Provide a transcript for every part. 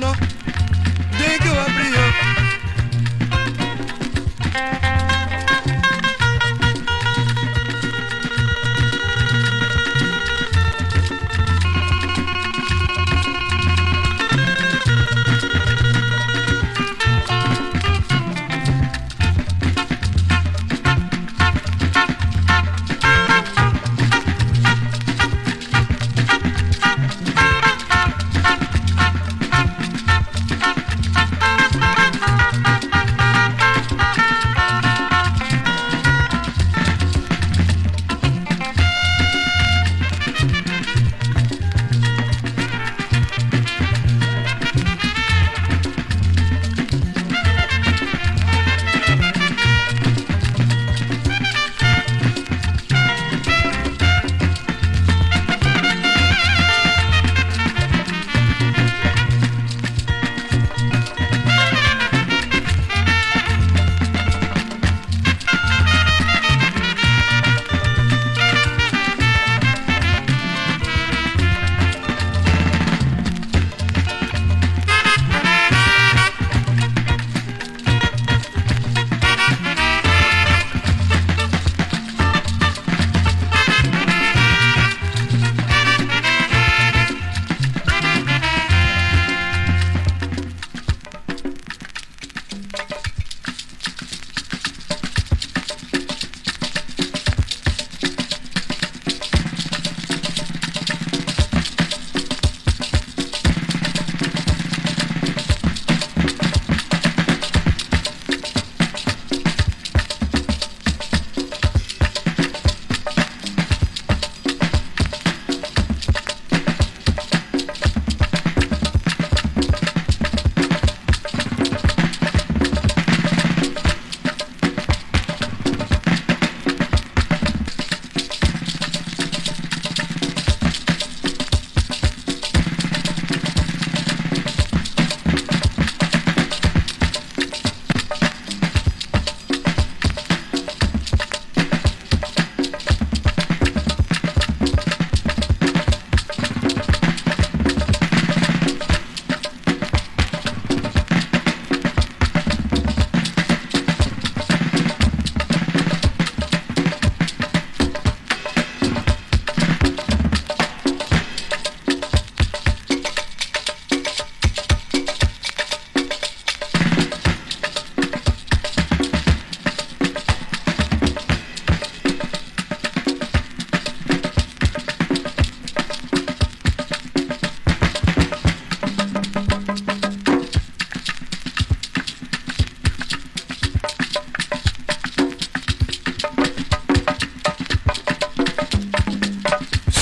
no.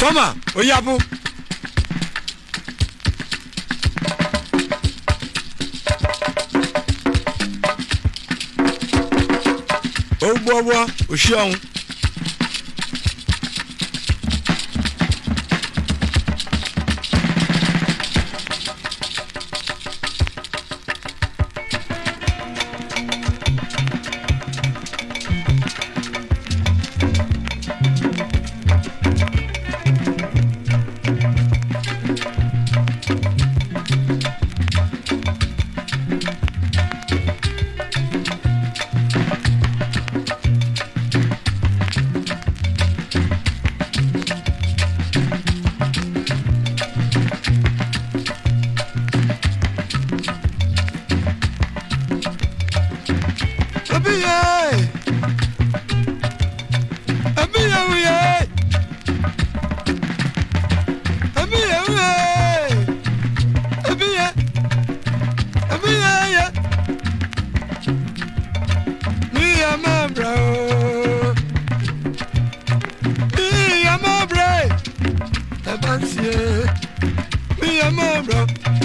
sọ́mà ó yá mú. ó gbọ́ wá òṣìṣẹ́ ọ̀hún. mom, bro.